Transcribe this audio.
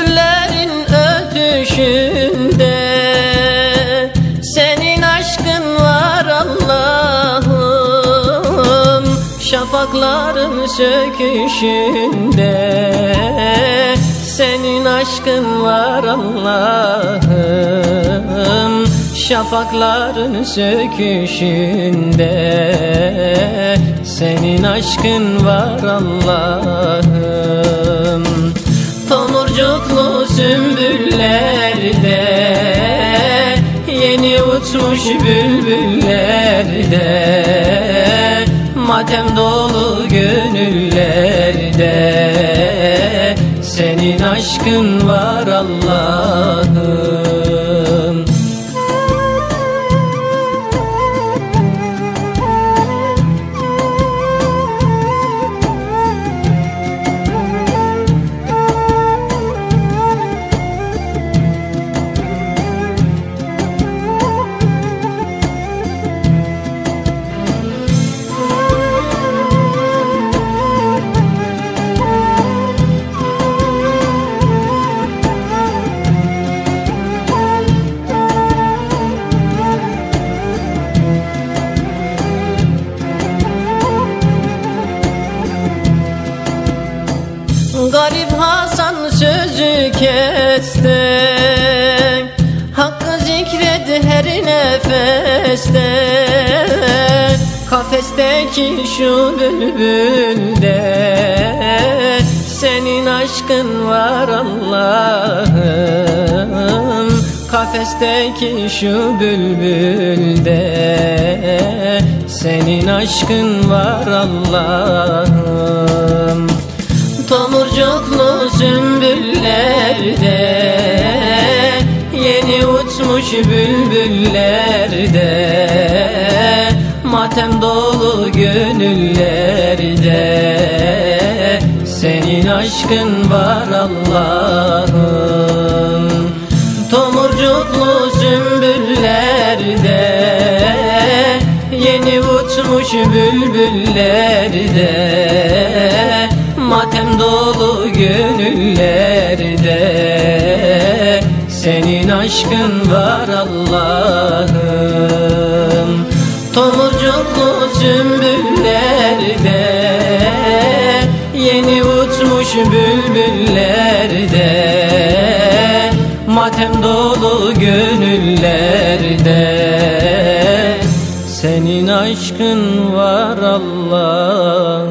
güllerin ötüşünde. Senin aşkın var Allah'ım Şafakların söküşünde. Senin aşkın var Allah'ım Şafakların söküşünde. Senin aşkın var Allah'ım. Tomurcuklu sümbüllerde Yeni uçmuş bülbüllerde Matem dolu gönüllerde Senin aşkın var Allah'ım Garip Hasan sözü kesti Hakkı zikredi her nefeste. Kafesteki şu bülbülde Senin aşkın var Allah'ım. Kafesteki şu bülbülde Senin aşkın var Allah'ım sümbüllerde Yeni uçmuş bülbüllerde Matem dolu gönüllerde Senin aşkın var Allah'ım. Tomurcuklu sümbüllerde Yeni uçmuş bülbüllerde Matem dolu gönüllerde. Senin aşkın var Allah'ım. Tomurcuklu sümbüllerde Yeni uçmuş bülbüllerde. Matem dolu gönüllerde Senin aşkın var Allah